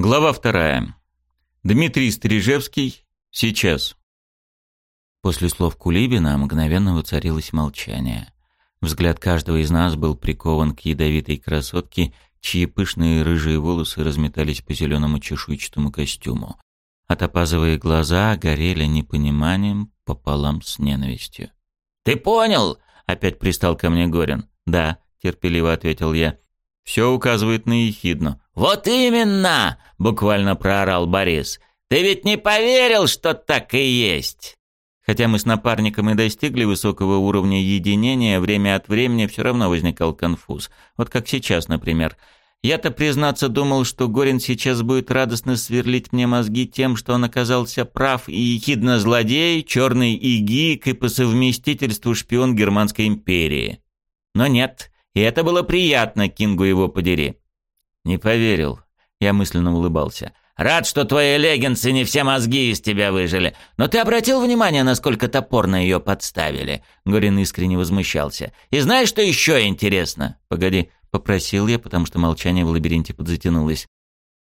Глава вторая. Дмитрий Стрижевский. Сейчас. После слов Кулибина мгновенно воцарилось молчание. Взгляд каждого из нас был прикован к ядовитой красотке, чьи пышные рыжие волосы разметались по зеленому чешуйчатому костюму. Отопазовые глаза горели непониманием пополам с ненавистью. «Ты понял?» — опять пристал ко мне Горин. «Да», — терпеливо ответил я. «Все указывает на ехидну». «Вот именно!» — буквально проорал Борис. «Ты ведь не поверил, что так и есть!» Хотя мы с напарником и достигли высокого уровня единения, время от времени все равно возникал конфуз. Вот как сейчас, например. Я-то, признаться, думал, что Горин сейчас будет радостно сверлить мне мозги тем, что он оказался прав и ехидно злодей, черный игик и по совместительству шпион Германской империи. Но нет, и это было приятно, Кингу его подери. Не поверил. Я мысленно улыбался. Рад, что твои леггинсы не все мозги из тебя выжили. Но ты обратил внимание, насколько топорно ее подставили?» Горин искренне возмущался. «И знаешь, что еще интересно?» «Погоди», — попросил я, потому что молчание в лабиринте подзатянулось.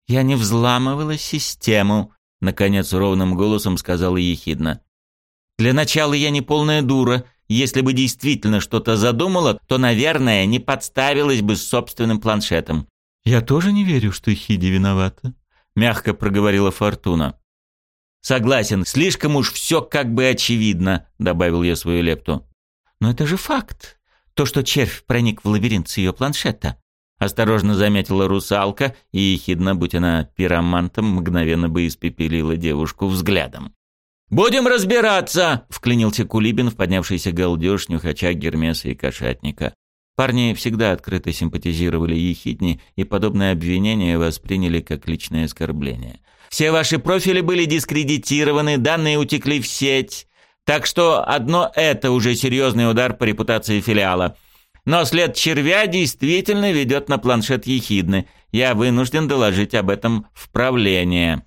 «Я не взламывала систему», — наконец ровным голосом сказала ехидно. «Для начала я не полная дура. Если бы действительно что-то задумала, то, наверное, не подставилась бы с собственным планшетом. «Я тоже не верю, что Хиди виновата», — мягко проговорила Фортуна. «Согласен, слишком уж все как бы очевидно», — добавил я свою лепту. «Но это же факт. То, что червь проник в лабиринт с ее планшета». Осторожно заметила русалка, и, ехидно, будь она пиромантом, мгновенно бы испепелила девушку взглядом. «Будем разбираться!» — вклинился Кулибин в поднявшийся галдеж нюхача Гермеса и Кошатника. Парни всегда открыто симпатизировали Ехидне и подобные обвинения восприняли как личное оскорбление. «Все ваши профили были дискредитированы, данные утекли в сеть, так что одно это уже серьезный удар по репутации филиала. Но след червя действительно ведет на планшет Ехидны. Я вынужден доложить об этом в правление».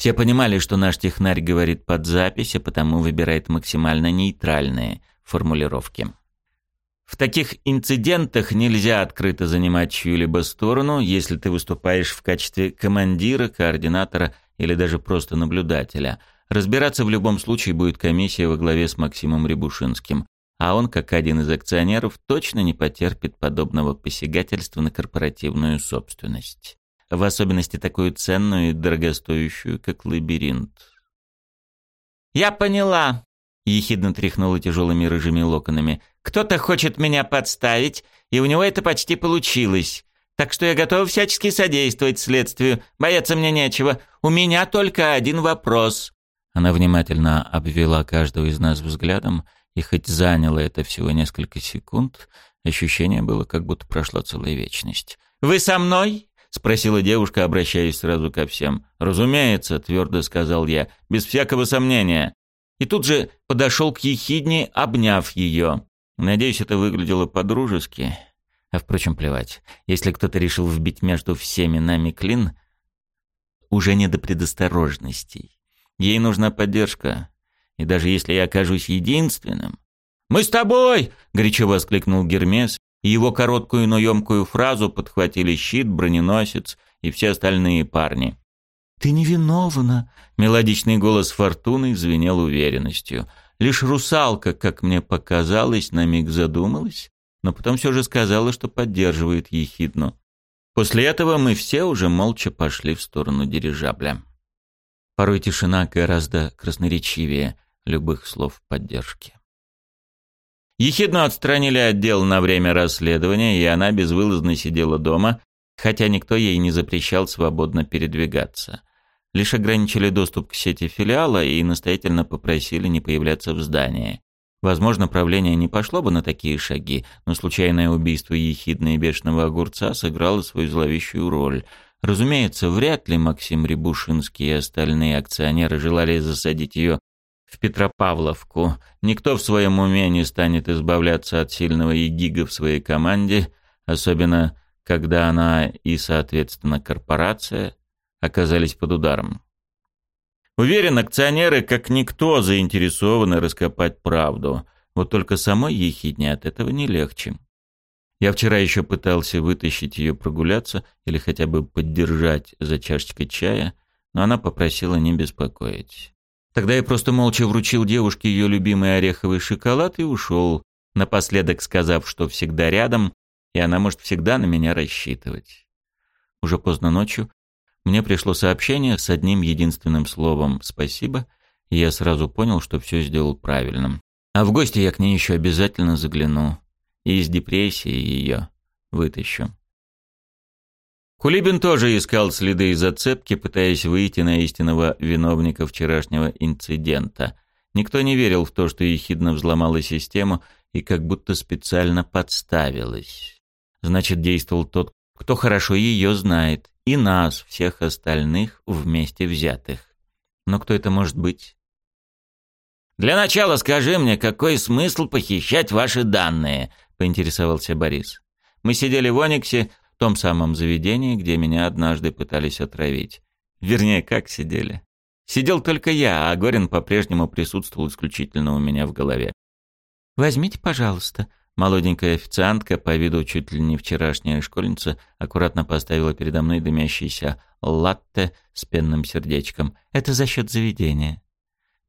Все понимали, что наш технарь говорит под запись, а потому выбирает максимально нейтральные формулировки. В таких инцидентах нельзя открыто занимать чью-либо сторону, если ты выступаешь в качестве командира, координатора или даже просто наблюдателя. Разбираться в любом случае будет комиссия во главе с Максимом Рябушинским, а он, как один из акционеров, точно не потерпит подобного посягательства на корпоративную собственность. В особенности такую ценную и дорогостоящую, как лабиринт. «Я поняла», — ехидно тряхнула тяжелыми рыжими локонами. Кто-то хочет меня подставить, и у него это почти получилось. Так что я готов всячески содействовать следствию. Бояться мне нечего. У меня только один вопрос». Она внимательно обвела каждого из нас взглядом, и хоть заняло это всего несколько секунд, ощущение было, как будто прошла целая вечность. «Вы со мной?» — спросила девушка, обращаясь сразу ко всем. «Разумеется», — твердо сказал я, — «без всякого сомнения». И тут же подошел к ехидне, обняв ее. Надеюсь, это выглядело по-дружески. А впрочем, плевать. Если кто-то решил вбить между всеми нами клин, уже не до предосторожностей. Ей нужна поддержка. И даже если я окажусь единственным... «Мы с тобой!» — горячо воскликнул Гермес, его короткую, но емкую фразу подхватили щит, броненосец и все остальные парни. «Ты невиновна!» — мелодичный голос Фортуны звенел уверенностью — Лишь русалка, как мне показалось, на миг задумалась, но потом все же сказала, что поддерживает ехидну. После этого мы все уже молча пошли в сторону дирижабля. Порой тишина гораздо красноречивее любых слов поддержки. Ехидну отстранили отдел на время расследования, и она безвылазно сидела дома, хотя никто ей не запрещал свободно передвигаться лишь ограничили доступ к сети филиала и настоятельно попросили не появляться в здании. Возможно, правление не пошло бы на такие шаги, но случайное убийство ехидной и бешеного огурца сыграло свою зловещую роль. Разумеется, вряд ли Максим Рябушинский и остальные акционеры желали засадить ее в Петропавловку. Никто в своем уме не станет избавляться от сильного егига в своей команде, особенно когда она и, соответственно, корпорация – оказались под ударом. Уверен, акционеры как никто заинтересованы раскопать правду. Вот только самой ехидне от этого не легче. Я вчера еще пытался вытащить ее прогуляться или хотя бы поддержать за чашечкой чая, но она попросила не беспокоить. Тогда я просто молча вручил девушке ее любимый ореховый шоколад и ушел, напоследок сказав, что всегда рядом, и она может всегда на меня рассчитывать. Уже поздно ночью мне пришло сообщение с одним единственным словом «спасибо», и я сразу понял, что все сделал правильно. А в гости я к ней еще обязательно загляну и из депрессии ее вытащу. Кулибин тоже искал следы и зацепки, пытаясь выйти на истинного виновника вчерашнего инцидента. Никто не верил в то, что ехидно взломала систему и как будто специально подставилась. Значит, действовал тот, кто хорошо ее знает, и нас, всех остальных, вместе взятых. Но кто это может быть? «Для начала скажи мне, какой смысл похищать ваши данные?» поинтересовался Борис. Мы сидели в Ониксе, том самом заведении, где меня однажды пытались отравить. Вернее, как сидели. Сидел только я, а Горин по-прежнему присутствовал исключительно у меня в голове. «Возьмите, пожалуйста». Молоденькая официантка, по виду чуть ли не вчерашняя школьница, аккуратно поставила передо мной дымящийся латте с пенным сердечком. «Это за счет заведения».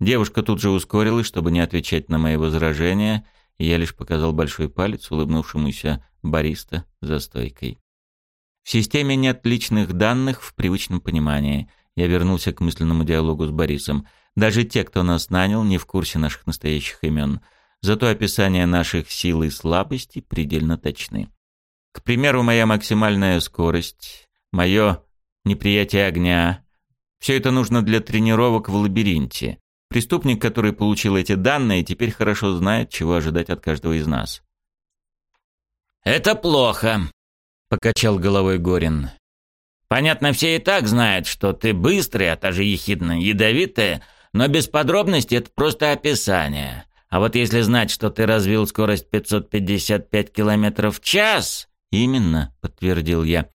Девушка тут же ускорилась, чтобы не отвечать на мои возражения, и я лишь показал большой палец улыбнувшемуся бариста за стойкой. В системе нет личных данных в привычном понимании. Я вернулся к мысленному диалогу с Борисом. Даже те, кто нас нанял, не в курсе наших настоящих имен. Зато описание наших сил и слабостей предельно точны. К примеру, моя максимальная скорость, мое неприятие огня. Все это нужно для тренировок в лабиринте. Преступник, который получил эти данные, теперь хорошо знает, чего ожидать от каждого из нас. «Это плохо», — покачал головой Горин. «Понятно, все и так знают, что ты быстрый, а та же ехидно ядовитая, но без подробностей это просто описание. А вот если знать, что ты развил скорость 555 км в час...» «Именно», — подтвердил я.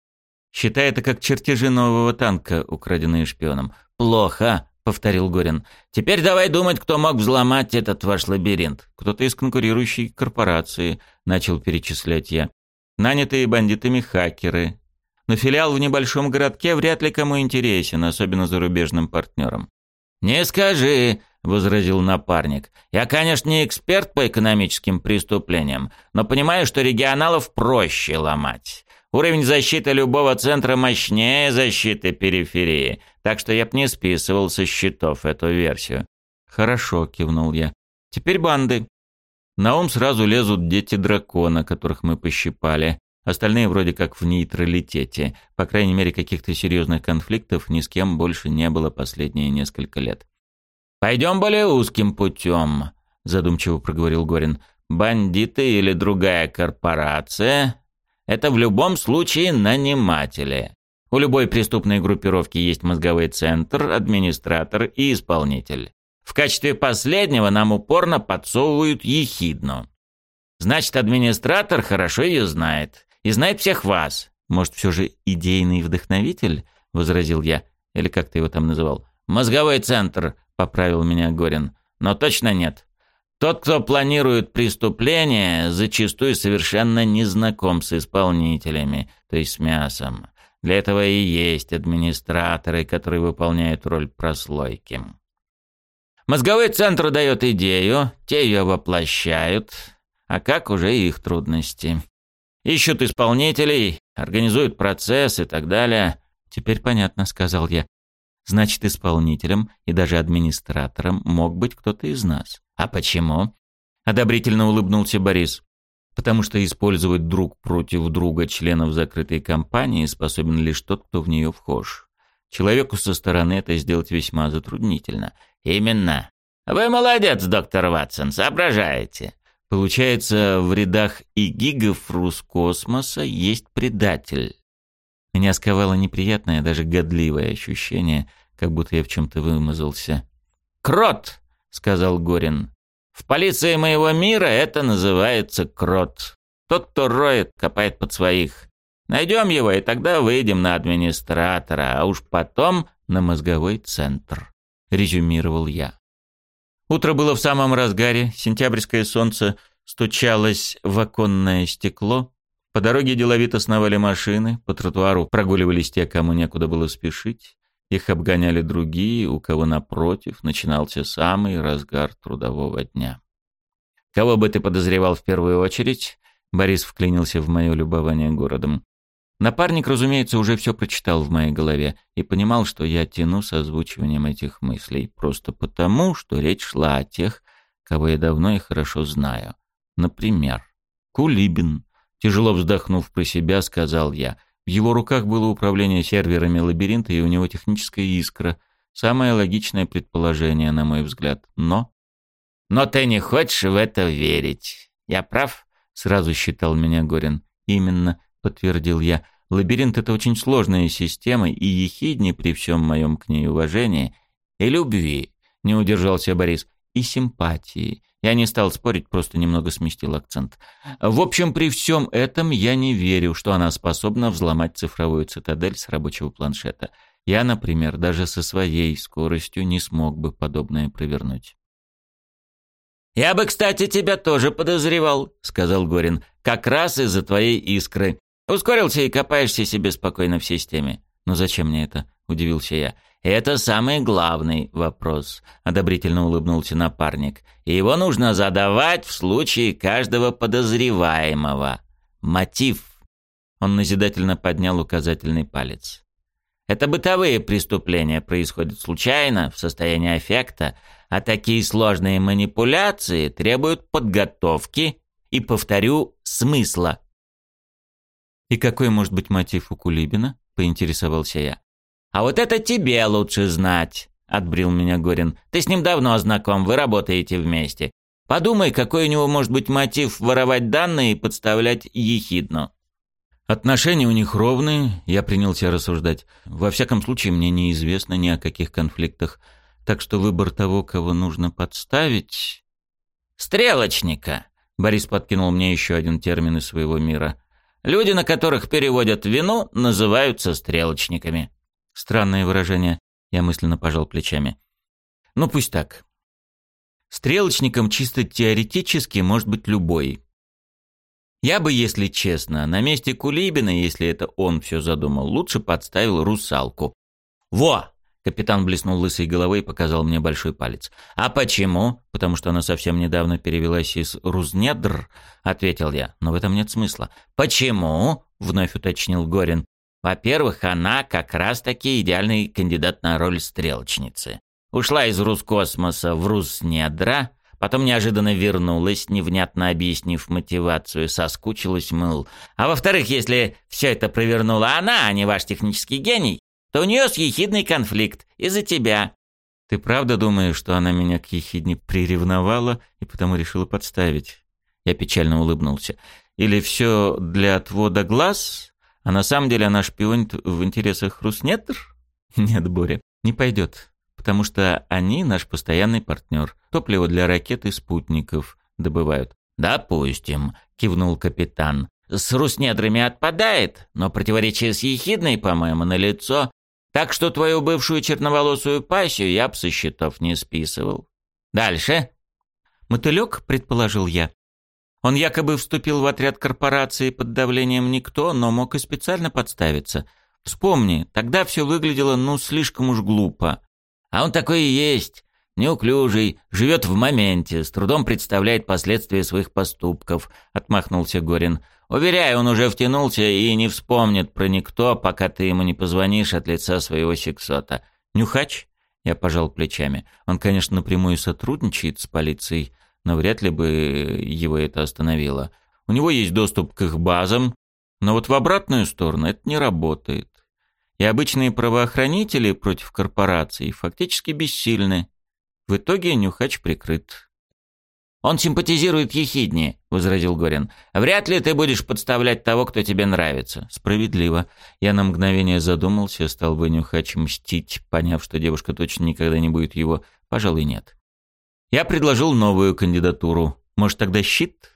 «Считай это как чертежи нового танка, украденные шпионом». «Плохо», — повторил Горин. «Теперь давай думать, кто мог взломать этот ваш лабиринт». «Кто-то из конкурирующей корпорации», — начал перечислять я. «Нанятые бандитами хакеры. Но филиал в небольшом городке вряд ли кому интересен, особенно зарубежным партнерам». «Не скажи», — возразил напарник. «Я, конечно, не эксперт по экономическим преступлениям, но понимаю, что регионалов проще ломать. Уровень защиты любого центра мощнее защиты периферии, так что я б не списывал со счетов эту версию. «Хорошо», — кивнул я. «Теперь банды. На ум сразу лезут дети дракона, которых мы пощипали. Остальные вроде как в нейтралитете. По крайней мере, каких-то серьезных конфликтов ни с кем больше не было последние несколько лет». «Пойдем более узким путем», — задумчиво проговорил Горин. «Бандиты или другая корпорация это в любом случае наниматели. У любой преступной группировки есть мозговой центр, администратор и исполнитель. В качестве последнего нам упорно подсовывают ехидну. Значит, администратор хорошо ее знает. И знает всех вас. Может, все же идейный вдохновитель? Возразил я. Или как ты его там называл? Мозговой центр, поправил меня Горин. Но точно нет. Тот, кто планирует преступление, зачастую совершенно не знаком с исполнителями, то есть с мясом. Для этого и есть администраторы, которые выполняют роль прослойки. Мозговой центр дает идею, те ее воплощают, а как уже их трудности. Ищут исполнителей, организуют процесс и так далее. «Теперь понятно», — сказал я. «Значит, исполнителем и даже администратором мог быть кто-то из нас». «А почему?» — одобрительно улыбнулся Борис. «Потому что использовать друг против друга членов закрытой компании способен лишь тот, кто в нее вхож. Человеку со стороны это сделать весьма затруднительно». «Именно. Вы молодец, доктор Ватсон, соображаете». Получается, в рядах и гигов Рускосмоса есть предатель. Меня сковало неприятное, даже годливое ощущение, как будто я в чем-то вымазался. «Крот!» сказал Горин. В полиции моего мира это называется крот. Тот, кто роет, копает под своих. Найдем его, и тогда выйдем на администратора, а уж потом на мозговой центр», — резюмировал я. Утро было в самом разгаре, сентябрьское солнце стучалось в оконное стекло, По дороге деловито сновали машины, по тротуару прогуливались те, кому некуда было спешить. Их обгоняли другие, у кого напротив начинался самый разгар трудового дня. «Кого бы ты подозревал в первую очередь?» Борис вклинился в мое любование городом. Напарник, разумеется, уже все прочитал в моей голове и понимал, что я тяну с озвучиванием этих мыслей, просто потому, что речь шла о тех, кого я давно и хорошо знаю. Например, Кулибин. Тяжело вздохнув про себя, сказал я. В его руках было управление серверами лабиринта, и у него техническая искра. Самое логичное предположение, на мой взгляд. Но... «Но ты не хочешь в это верить. Я прав?» Сразу считал меня Горин. «Именно», — подтвердил я. «Лабиринт — это очень сложная система, и ехидни при всем моем к ней уважении, и любви», — не удержался Борис, — «и симпатии. Я не стал спорить, просто немного сместил акцент. В общем, при всем этом я не верю, что она способна взломать цифровую цитадель с рабочего планшета. Я, например, даже со своей скоростью не смог бы подобное провернуть. «Я бы, кстати, тебя тоже подозревал», — сказал Горин. «Как раз из-за твоей искры. Ускорился и копаешься себе спокойно в системе». «Но зачем мне это?» — удивился я. «Это самый главный вопрос», — одобрительно улыбнулся напарник. «И его нужно задавать в случае каждого подозреваемого. Мотив». Он назидательно поднял указательный палец. «Это бытовые преступления происходят случайно, в состоянии аффекта, а такие сложные манипуляции требуют подготовки и, повторю, смысла». «И какой может быть мотив у Кулибина?» — поинтересовался я. «А вот это тебе лучше знать», — отбрил меня Горин. «Ты с ним давно знаком, вы работаете вместе. Подумай, какой у него может быть мотив воровать данные и подставлять ехидну». Отношения у них ровные, я принялся рассуждать. Во всяком случае, мне неизвестно ни о каких конфликтах. Так что выбор того, кого нужно подставить... «Стрелочника», — Борис подкинул мне еще один термин из своего мира. «Люди, на которых переводят вину, называются стрелочниками». Странное выражение. Я мысленно пожал плечами. Ну пусть так. Стрелочником чисто теоретически может быть любой. Я бы, если честно, на месте Кулибина, если это он все задумал, лучше подставил русалку. Во! Капитан блеснул лысой головой и показал мне большой палец. «А почему?» «Потому что она совсем недавно перевелась из Рузнедр», — ответил я. «Но в этом нет смысла». «Почему?» — вновь уточнил Горин. Во-первых, она как раз-таки идеальный кандидат на роль стрелочницы. Ушла из Рускосмоса в Руснедра, потом неожиданно вернулась, невнятно объяснив мотивацию, соскучилась, мыл. А во-вторых, если все это провернула она, а не ваш технический гений, то у нее с ехидный конфликт из-за тебя. Ты правда думаешь, что она меня к ехидне приревновала и потому решила подставить? Я печально улыбнулся. Или все для отвода глаз? А на самом деле она шпионит в интересах Руснетр? Нет, Боря, не пойдет. Потому что они наш постоянный партнер. Топливо для ракет и спутников добывают. «Допустим», — кивнул капитан. «С Руснедрами отпадает, но противоречие с Ехидной, по-моему, налицо. Так что твою бывшую черноволосую пассию я б со счетов не списывал. Дальше?» «Мотылек», — предположил я, он якобы вступил в отряд корпорации под давлением никто, но мог и специально подставиться. Вспомни, тогда все выглядело ну слишком уж глупо. А он такой и есть. Неуклюжий, живет в моменте, с трудом представляет последствия своих поступков, отмахнулся Горин. Уверяю, он уже втянулся и не вспомнит про никто, пока ты ему не позвонишь от лица своего сексота. Нюхач? Я пожал плечами. Он, конечно, напрямую сотрудничает с полицией, но вряд ли бы его это остановило. У него есть доступ к их базам, но вот в обратную сторону это не работает. И обычные правоохранители против корпораций фактически бессильны. В итоге Нюхач прикрыт. «Он симпатизирует ехидне», — возразил Горин. «Вряд ли ты будешь подставлять того, кто тебе нравится». «Справедливо». Я на мгновение задумался, стал бы Нюхач мстить, поняв, что девушка точно никогда не будет его. Пожалуй, нет. Я предложил новую кандидатуру. Может, тогда щит?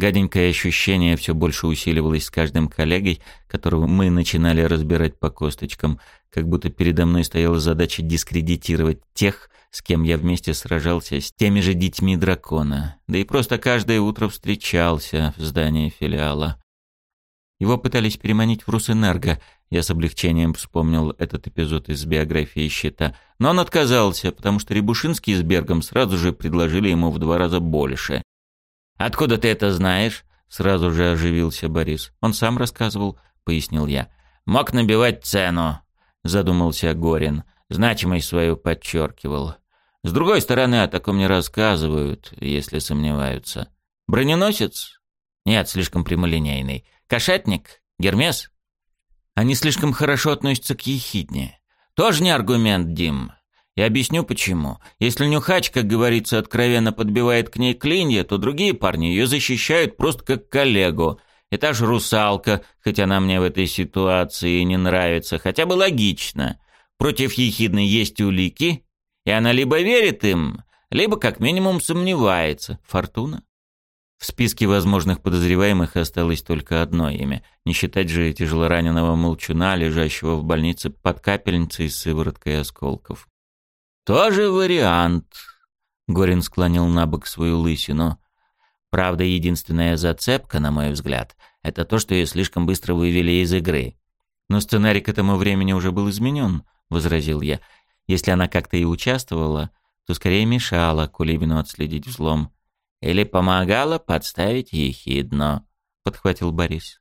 Гаденькое ощущение все больше усиливалось с каждым коллегой, которого мы начинали разбирать по косточкам, как будто передо мной стояла задача дискредитировать тех, с кем я вместе сражался, с теми же детьми дракона. Да и просто каждое утро встречался в здании филиала. Его пытались переманить в Русэнерго. Я с облегчением вспомнил этот эпизод из биографии Щита. Но он отказался, потому что Рябушинский с Бергом сразу же предложили ему в два раза больше. «Откуда ты это знаешь?» Сразу же оживился Борис. «Он сам рассказывал», — пояснил я. «Мог набивать цену», — задумался Горин. Значимость свою подчеркивал. «С другой стороны, о таком не рассказывают, если сомневаются. Броненосец? Нет, слишком прямолинейный. Кошатник? Гермес? Они слишком хорошо относятся к ехидне. Тоже не аргумент, Дим. Я объясню почему. Если Нюхач, как говорится, откровенно подбивает к ней клинья, то другие парни ее защищают просто как коллегу. И та же русалка, хотя она мне в этой ситуации не нравится, хотя бы логично. Против ехидны есть улики, и она либо верит им, либо как минимум сомневается. Фортуна? В списке возможных подозреваемых осталось только одно имя, не считать же тяжелораненого молчуна, лежащего в больнице под капельницей с сывороткой осколков. «Тоже вариант», — Горин склонил на бок свою лысину. «Правда, единственная зацепка, на мой взгляд, это то, что ее слишком быстро вывели из игры». «Но сценарий к этому времени уже был изменен», — возразил я. «Если она как-то и участвовала, то скорее мешала Кулибину отследить взлом». Или помогала подставить ехидно», — подхватил Борис.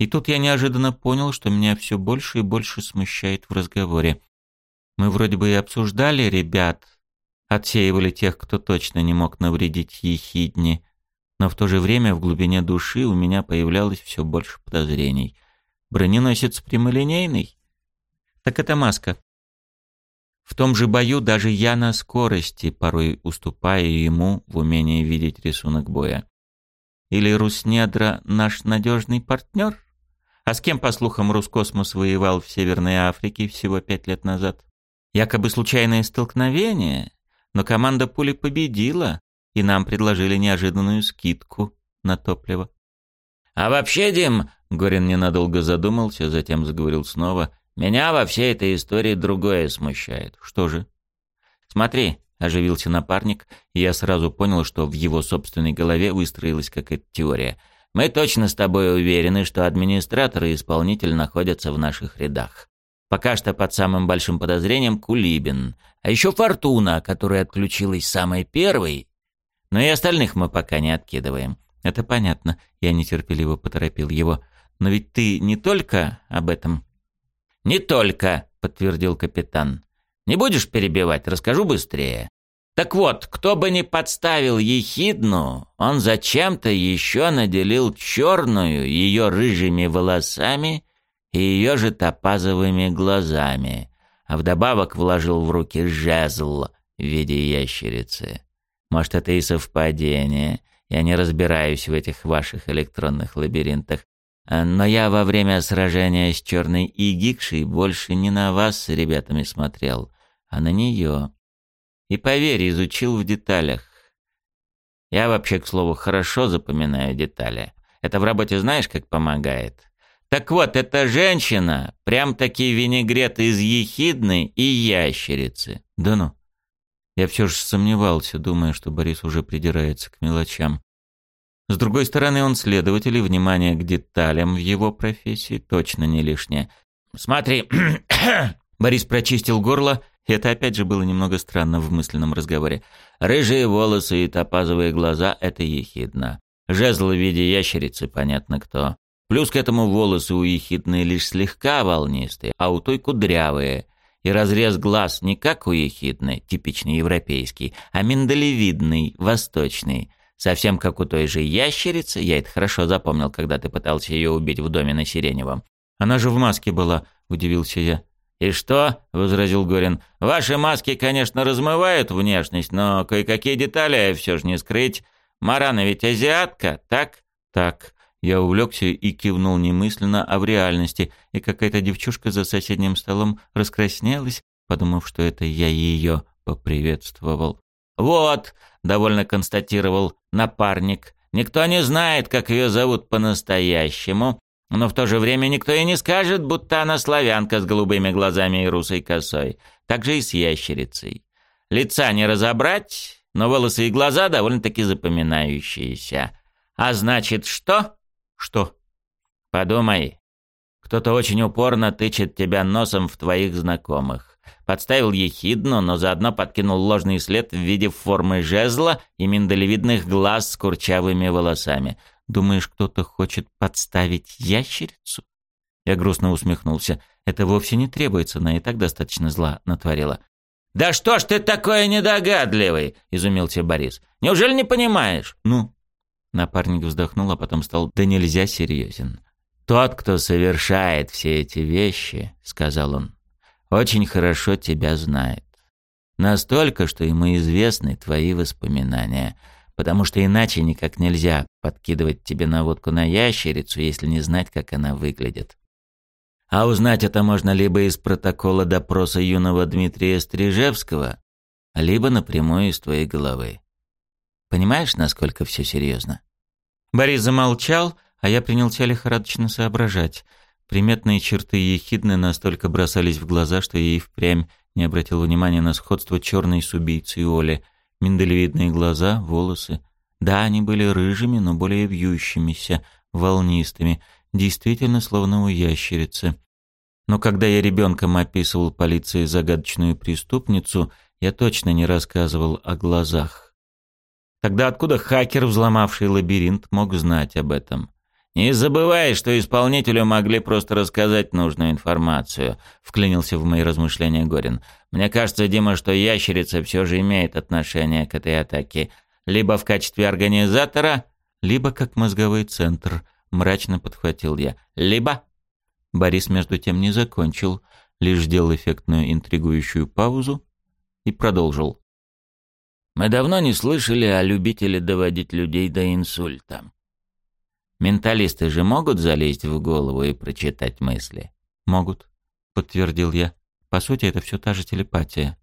И тут я неожиданно понял, что меня все больше и больше смущает в разговоре. Мы вроде бы и обсуждали ребят, отсеивали тех, кто точно не мог навредить ехидне, но в то же время в глубине души у меня появлялось все больше подозрений. Броненосец прямолинейный? Так это маска. В том же бою даже я на скорости порой уступаю ему в умении видеть рисунок боя. Или Руснедра наш надежный партнер? А с кем, по слухам, Роскосмос воевал в Северной Африке всего пять лет назад? Якобы случайное столкновение, но команда пули победила, и нам предложили неожиданную скидку на топливо. «А вообще, Дим...» — Горин ненадолго задумался, затем заговорил снова — меня во всей этой истории другое смущает. Что же? Смотри, оживился напарник, и я сразу понял, что в его собственной голове выстроилась какая-то теория. Мы точно с тобой уверены, что администратор и исполнитель находятся в наших рядах. Пока что под самым большим подозрением Кулибин. А еще Фортуна, которая отключилась самой первой. Но и остальных мы пока не откидываем. Это понятно. Я нетерпеливо поторопил его. Но ведь ты не только об этом «Не только», — подтвердил капитан. «Не будешь перебивать, расскажу быстрее. Так вот, кто бы ни подставил ехидну, он зачем-то еще наделил черную ее рыжими волосами и ее же топазовыми глазами, а вдобавок вложил в руки жезл в виде ящерицы. Может, это и совпадение. Я не разбираюсь в этих ваших электронных лабиринтах, Э, но я во время сражения с Черной Игикшей больше не на вас с ребятами смотрел, а на нее. И поверь, изучил в деталях. Я вообще, к слову, хорошо запоминаю детали. Это в работе знаешь, как помогает? Так вот, эта женщина прям-таки винегрет из ехидны и ящерицы. Да ну. Я все же сомневался, думая, что Борис уже придирается к мелочам. С другой стороны, он следователь, и внимание к деталям в его профессии точно не лишнее. «Смотри!» Борис прочистил горло, и это опять же было немного странно в мысленном разговоре. «Рыжие волосы и топазовые глаза — это ехидно. Жезл в виде ящерицы, понятно кто. Плюс к этому волосы у ехидны лишь слегка волнистые, а у той кудрявые. И разрез глаз не как у ехидны, типичный европейский, а миндалевидный, восточный — Совсем как у той же ящерицы, я это хорошо запомнил, когда ты пытался ее убить в доме на Сиреневом. Она же в маске была, удивился я. «И что?» — возразил Горин. «Ваши маски, конечно, размывают внешность, но кое-какие детали все же не скрыть. Марана ведь азиатка, так?» «Так». Я увлекся и кивнул немысленно, а в реальности, и какая-то девчушка за соседним столом раскраснелась, подумав, что это я ее поприветствовал. «Вот», — довольно констатировал напарник, — «никто не знает, как ее зовут по-настоящему, но в то же время никто и не скажет, будто она славянка с голубыми глазами и русой косой. Так же и с ящерицей. Лица не разобрать, но волосы и глаза довольно-таки запоминающиеся. А значит, что?» «Что?» Подумай. Кто-то очень упорно тычет тебя носом в твоих знакомых. Подставил ехидну, но заодно подкинул ложный след в виде формы жезла и миндалевидных глаз с курчавыми волосами. Думаешь, кто-то хочет подставить ящерицу? Я грустно усмехнулся. Это вовсе не требуется, она и так достаточно зла натворила. «Да что ж ты такой недогадливый?» — изумился Борис. «Неужели не понимаешь?» «Ну?» Напарник вздохнул, а потом стал «да нельзя серьезен». «Тот, кто совершает все эти вещи, — сказал он, — очень хорошо тебя знает. Настолько, что ему известны твои воспоминания, потому что иначе никак нельзя подкидывать тебе наводку на ящерицу, если не знать, как она выглядит. А узнать это можно либо из протокола допроса юного Дмитрия Стрижевского, либо напрямую из твоей головы. Понимаешь, насколько все серьезно? Борис замолчал, а я принялся лихорадочно соображать. Приметные черты ехидны настолько бросались в глаза, что я и впрямь не обратил внимания на сходство черной с убийцей Оли. Миндалевидные глаза, волосы. Да, они были рыжими, но более вьющимися, волнистыми, действительно словно у ящерицы. Но когда я ребенком описывал полиции загадочную преступницу, я точно не рассказывал о глазах. Тогда откуда хакер, взломавший лабиринт, мог знать об этом? «Не забывай, что исполнителю могли просто рассказать нужную информацию», — вклинился в мои размышления Горин. «Мне кажется, Дима, что ящерица все же имеет отношение к этой атаке. Либо в качестве организатора, либо как мозговой центр», — мрачно подхватил я. «Либо...» Борис между тем не закончил, лишь сделал эффектную интригующую паузу и продолжил. «Мы давно не слышали о любителе доводить людей до инсульта. Менталисты же могут залезть в голову и прочитать мысли?» «Могут», — подтвердил я. «По сути, это все та же телепатия».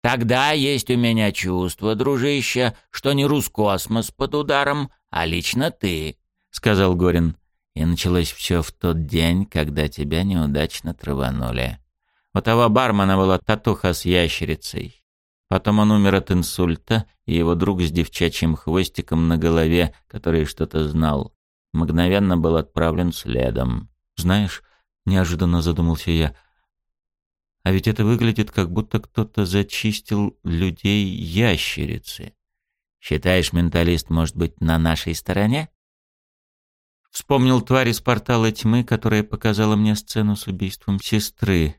«Тогда есть у меня чувство, дружище, что не Рускосмос под ударом, а лично ты», — сказал Горин. И началось все в тот день, когда тебя неудачно траванули. У того бармена была татуха с ящерицей. Потом он умер от инсульта, и его друг с девчачьим хвостиком на голове, который что-то знал, мгновенно был отправлен следом. «Знаешь», — неожиданно задумался я, — «а ведь это выглядит, как будто кто-то зачистил людей ящерицы». «Считаешь, менталист может быть на нашей стороне?» Вспомнил тварь из портала тьмы, которая показала мне сцену с убийством сестры.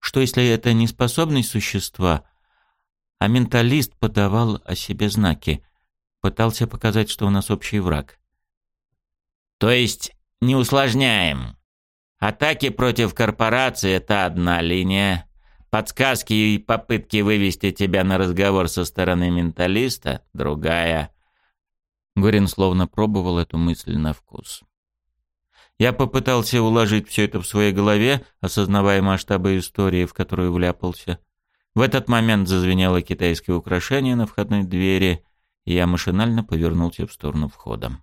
Что если это не способность существа, а менталист подавал о себе знаки, пытался показать, что у нас общий враг? То есть не усложняем. Атаки против корпорации — это одна линия. Подсказки и попытки вывести тебя на разговор со стороны менталиста — другая. Горин словно пробовал эту мысль на вкус. Я попытался уложить все это в своей голове, осознавая масштабы истории, в которую вляпался. В этот момент зазвенело китайское украшение на входной двери, и я машинально повернулся в сторону входа.